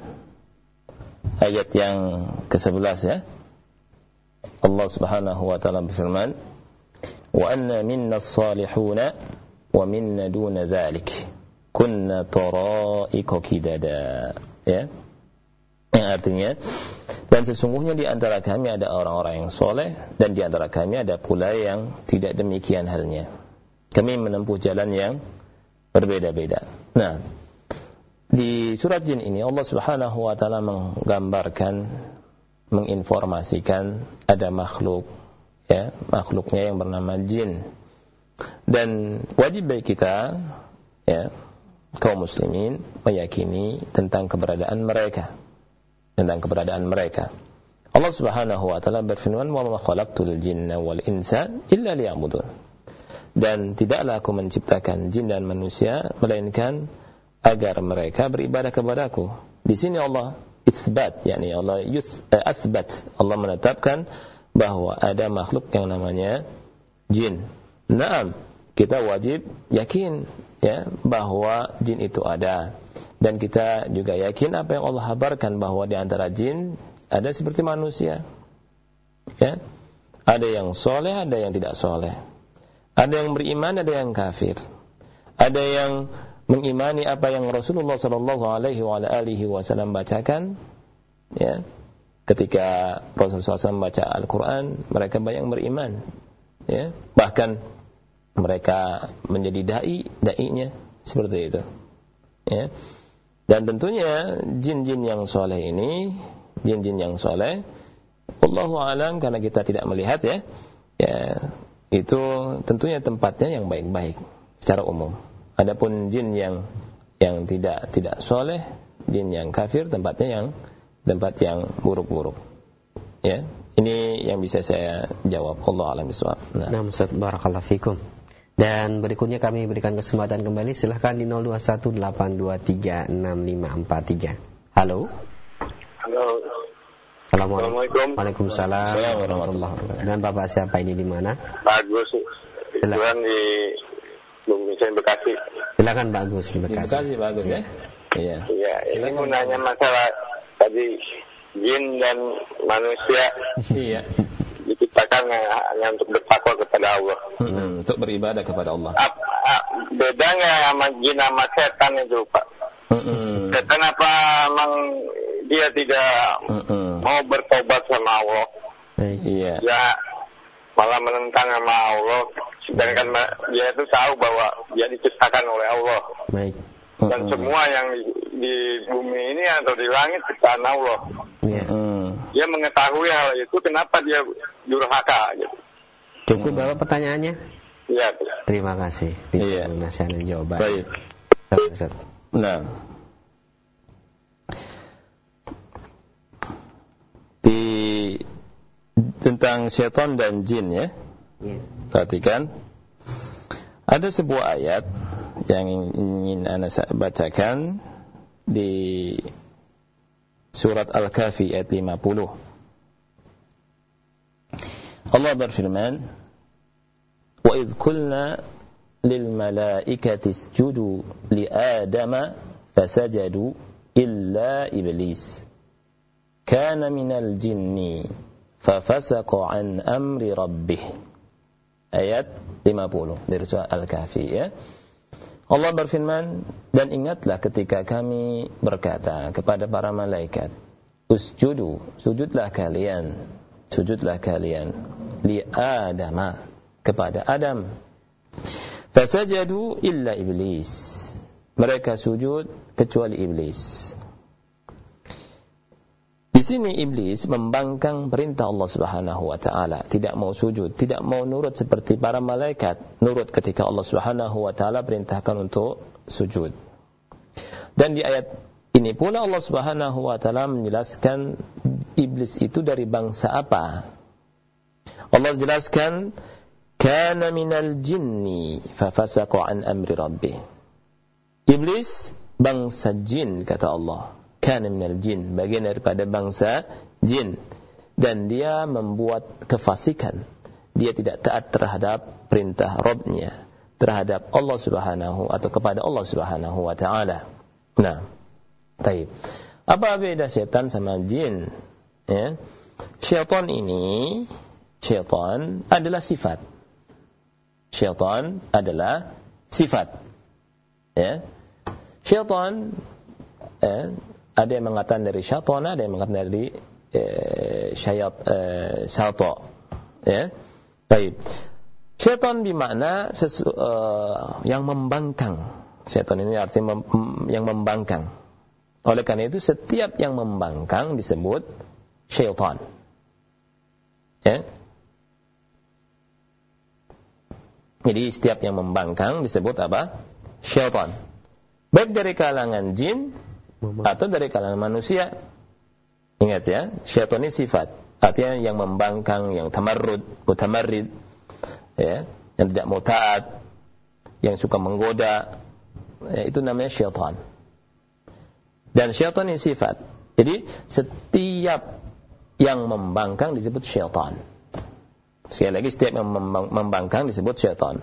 ayat yang ke-11 ya. Allah Subhanahu wa taala berfirman, "Wa anna minna as-salihuna wa minna duna dzalik. Kunna tara'iqa kidada." Ya. Yang artinya dan sesungguhnya di antara kami ada orang-orang yang soleh dan di antara kami ada pula yang tidak demikian halnya. Kami menempuh jalan yang berbeda-beda. Nah, di surat jin ini Allah Subhanahu wa taala menggambarkan menginformasikan ada makhluk ya, makhluknya yang bernama jin. Dan wajib bagi kita ya, kaum muslimin meyakini tentang keberadaan mereka. Tentang keberadaan mereka. Allah Subhanahu wa taala berfirman, "Wa ma khalaqtul jinna wal insa illa liya'budun." Dan tidaklah aku menciptakan jin dan manusia melainkan agar mereka beribadah kepadaku. Di sini Allah isbat, yakni Allah yus, eh, asbat. Allah menetapkan bahwa ada makhluk yang namanya jin. Naam, kita wajib yakin ya bahwa jin itu ada. Dan kita juga yakin apa yang Allah habarkan bahwa di antara jin ada seperti manusia. Ya. Ada yang soleh, ada yang tidak soleh. Ada yang beriman, ada yang kafir. Ada yang mengimani apa yang Rasulullah Shallallahu Alaihi Wasallam bacakan, ya, ketika Rasulullah SAW membaca Al-Quran, mereka banyak beriman, ya, bahkan mereka menjadi dai, dai-nya seperti itu, ya. Dan tentunya jin-jin yang soleh ini, jin-jin yang soleh, Allahu alam karena kita tidak melihat ya, ya itu tentunya tempatnya yang baik-baik secara umum. Adapun jin yang yang tidak tidak soleh, jin yang kafir tempatnya yang tempat yang buruk-buruk. Ya, ini yang bisa saya jawab. Allah alam bisawab. Nah, nah Ustaz barakallahu fikum. Dan berikutnya kami berikan kesempatan kembali silahkan di 0218236543. Halo. Halo. Assalamualaikum. Waalaikumsalam warahmatullahi wabarakatuh. Dan Bapak siapa ini di mana? Bagus. Silakan di Bung Misalnya Bekasi. Silakan bagus di Bekasi. Di Bekasi bagus ya. Iya. Iya, ini mau nanya masalah tadi jin dan manusia. Iya. Diciptakan hanya untuk bertakwa kepada Allah. Hmm, untuk beribadah kepada Allah. Ap, ap, bedanya sama jin sama setan itu Pak. Hmm. Setan apa emang dia tidak Hmm. mau bertobat sama Allah? Iya. Ya malah menentang sama Allah. Sedangkan dia itu tahu bahwa dia diciptakan oleh Allah. Baik. Dan Hmm. semua yang di, di bumi ini atau di langit ciptaan Allah. Hmm. Dia mengetahui hal itu, kenapa dia durhaka gitu. Cukup Bapak pertanyaannya? Iya. Terima kasih. Iya. Nasihat dan jawaban. Baik. Nah. Di tentang syaitan dan jin ya. Ya. Perhatikan. Ada sebuah ayat yang ingin Anda bacakan di surat Al-Kahfi ayat 50. Allah berfirman, "Wa idh lil malaikati isjudu li Adama fasajadu illa iblis fafasaqa an amri rabbih." Ayat 50 dari surah Al-Kahfi ya. Allah berfirman, dan ingatlah ketika kami berkata kepada para malaikat, Usjudu, sujudlah kalian, sujudlah kalian, li Adama, kepada Adam. Fasajadu illa iblis. Mereka sujud kecuali iblis. Di sini iblis membangkang perintah Allah Subhanahu wa taala, tidak mau sujud, tidak mau nurut seperti para malaikat, nurut ketika Allah Subhanahu wa taala perintahkan untuk sujud. Dan di ayat ini pula Allah Subhanahu wa taala menjelaskan iblis itu dari bangsa apa. Allah jelaskan kana minal jinni fafasaqa an amri rabbih. Iblis bangsa jin kata Allah kana minal jin, bagian daripada bangsa jin. Dan dia membuat kefasikan. Dia tidak taat terhadap perintah Rabbnya. Terhadap Allah subhanahu atau kepada Allah subhanahu wa ta'ala. Nah, taib. Apa beda setan sama jin? Ya. Syaitan ini, syaitan adalah sifat. Syaitan adalah sifat. Ya. Syaitan eh, ada yang mengatakan dari syaitan, ada yang mengatakan dari eh, syayat eh. Ya. Baik. Syaitan bermakna sesu, uh, yang membangkang. Syaitan ini artinya mem, yang membangkang. Oleh karena itu setiap yang membangkang disebut syaitan. Ya. Jadi setiap yang membangkang disebut apa? Syaitan. Baik dari kalangan jin atau dari kalangan manusia. Ingat ya, syaitan ini sifat. Artinya yang membangkang, yang tamarrud, mutamarrid, ya, yang tidak mau taat, yang suka menggoda, ya, itu namanya syaitan. Dan syaitan ini sifat. Jadi setiap yang membangkang disebut syaitan. Sekali lagi setiap yang membangkang disebut syaitan.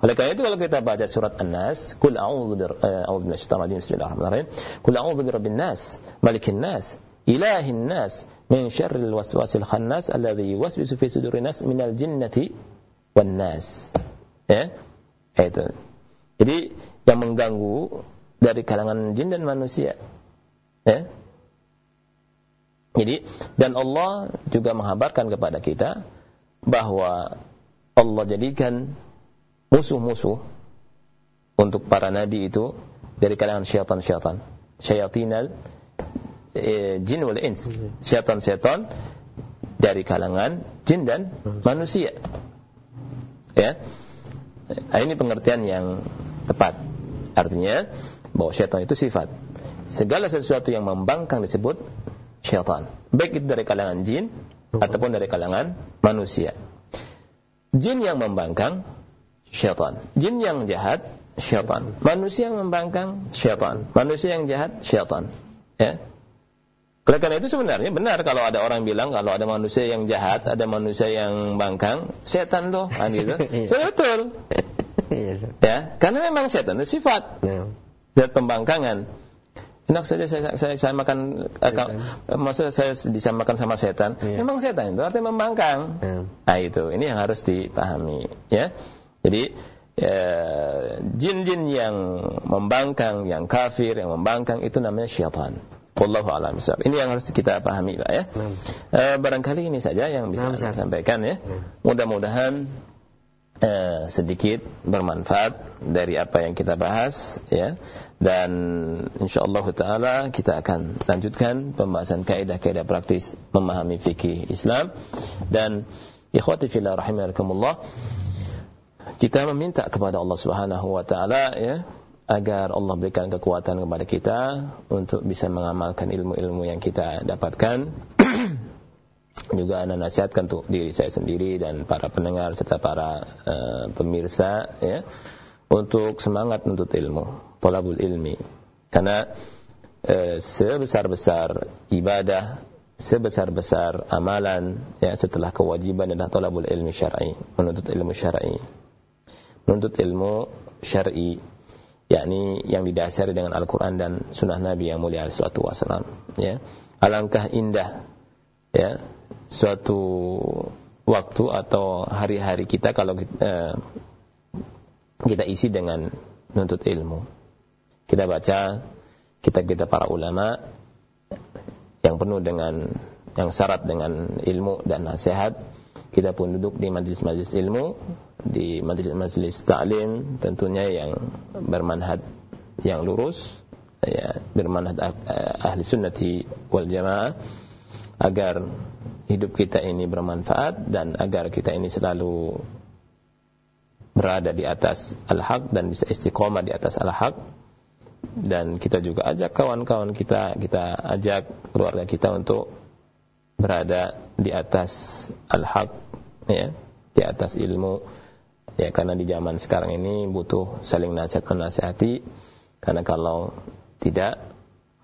Oleh karena itu kalau kita baca surat An-Nas, Qul a'udzu bir a'udzu minasyaitonir rajim bismillahirrahmanirrahim. Qul a'udzu birabbin nas, malikin nas, ilahin nas, min syarril waswasil khannas alladzi yuwaswisu fi sudurin nas minal jinnati wan nas. Ya. Itu. Jadi yang mengganggu dari kalangan jin dan manusia. Ya. Jadi dan Allah juga menghabarkan kepada kita bahwa Allah jadikan musuh-musuh untuk para nabi itu dari kalangan syaitan-syaitan. Syayatinal eh, jin wal ins. Syaitan-syaitan dari kalangan jin dan manusia. Ya. Nah, ini pengertian yang tepat. Artinya bahwa syaitan itu sifat. Segala sesuatu yang membangkang disebut syaitan. Baik itu dari kalangan jin ataupun dari kalangan manusia. Jin yang membangkang syaitan. Jin yang jahat syaitan. Manusia yang membangkang syaitan. Manusia yang jahat syaitan. Ya. Oleh karena itu sebenarnya benar kalau ada orang bilang kalau ada manusia yang jahat, ada manusia yang bangkang, setan tuh, kan gitu. Sudah betul. ya, karena memang setan itu sifat. Zat pembangkangan. enak saja saya saya, saya makan akan, maksudnya saya disamakan sama setan. Ya. Memang setan itu artinya membangkang. Ya. Nah itu, ini yang harus dipahami ya. Jadi jin-jin yang membangkang, yang kafir, yang membangkang itu namanya syaitan. Wallahu a'lam Ini yang harus kita pahami lah ya. Hmm. Uh, barangkali ini saja yang bisa saya sampaikan ya. Mudah-mudahan uh, sedikit bermanfaat dari apa yang kita bahas ya. Dan insyaallah taala kita akan lanjutkan pembahasan kaidah-kaidah praktis memahami fikih Islam dan ikhwati fillah rahimakumullah kita meminta kepada Allah Subhanahu wa taala ya agar Allah berikan kekuatan kepada kita untuk bisa mengamalkan ilmu-ilmu yang kita dapatkan. juga anda nasihatkan untuk diri saya sendiri dan para pendengar serta para uh, pemirsa ya untuk semangat untuk ilmu, tolabul ilmi. Karena uh, sebesar-besar ibadah, sebesar-besar amalan ya setelah kewajiban adalah tolabul ilmi syar'i, menuntut ilmu syar'i. Menuntut ilmu syar'i yakni yang didasari dengan Al-Quran dan Sunnah Nabi yang mulia Alaihi Wasallam. Ya, alangkah indah ya suatu waktu atau hari-hari kita kalau kita, eh, kita isi dengan menuntut ilmu. Kita baca kitab-kitab para ulama yang penuh dengan yang syarat dengan ilmu dan nasihat. Kita pun duduk di majlis-majlis ilmu di majelis-majelis ta'lim tentunya yang bermanhaj yang lurus ya bermanhaj ahli sunnati wal jamaah agar hidup kita ini bermanfaat dan agar kita ini selalu berada di atas al-haq dan bisa istiqomah di atas al-haq. Dan kita juga ajak kawan-kawan kita kita ajak keluarga kita untuk berada di atas al-haq ya di atas ilmu. Ya karena di zaman sekarang ini butuh saling nasihat menasihati. Karena kalau tidak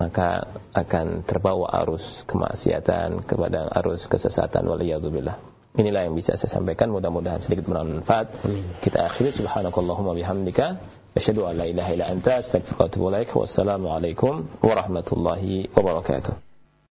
maka akan terbawa arus kemaksiatan kepada arus kesesatan. Waliyadzubillah. Inilah yang bisa saya sampaikan. Mudah-mudahan sedikit bermanfaat. Kita akhiri. Subhanakallahumma bihamdika. Asyhadu an la ilaha illa anta astaghfiruka wa atubu ilaik. Wassalamu alaikum warahmatullahi wabarakatuh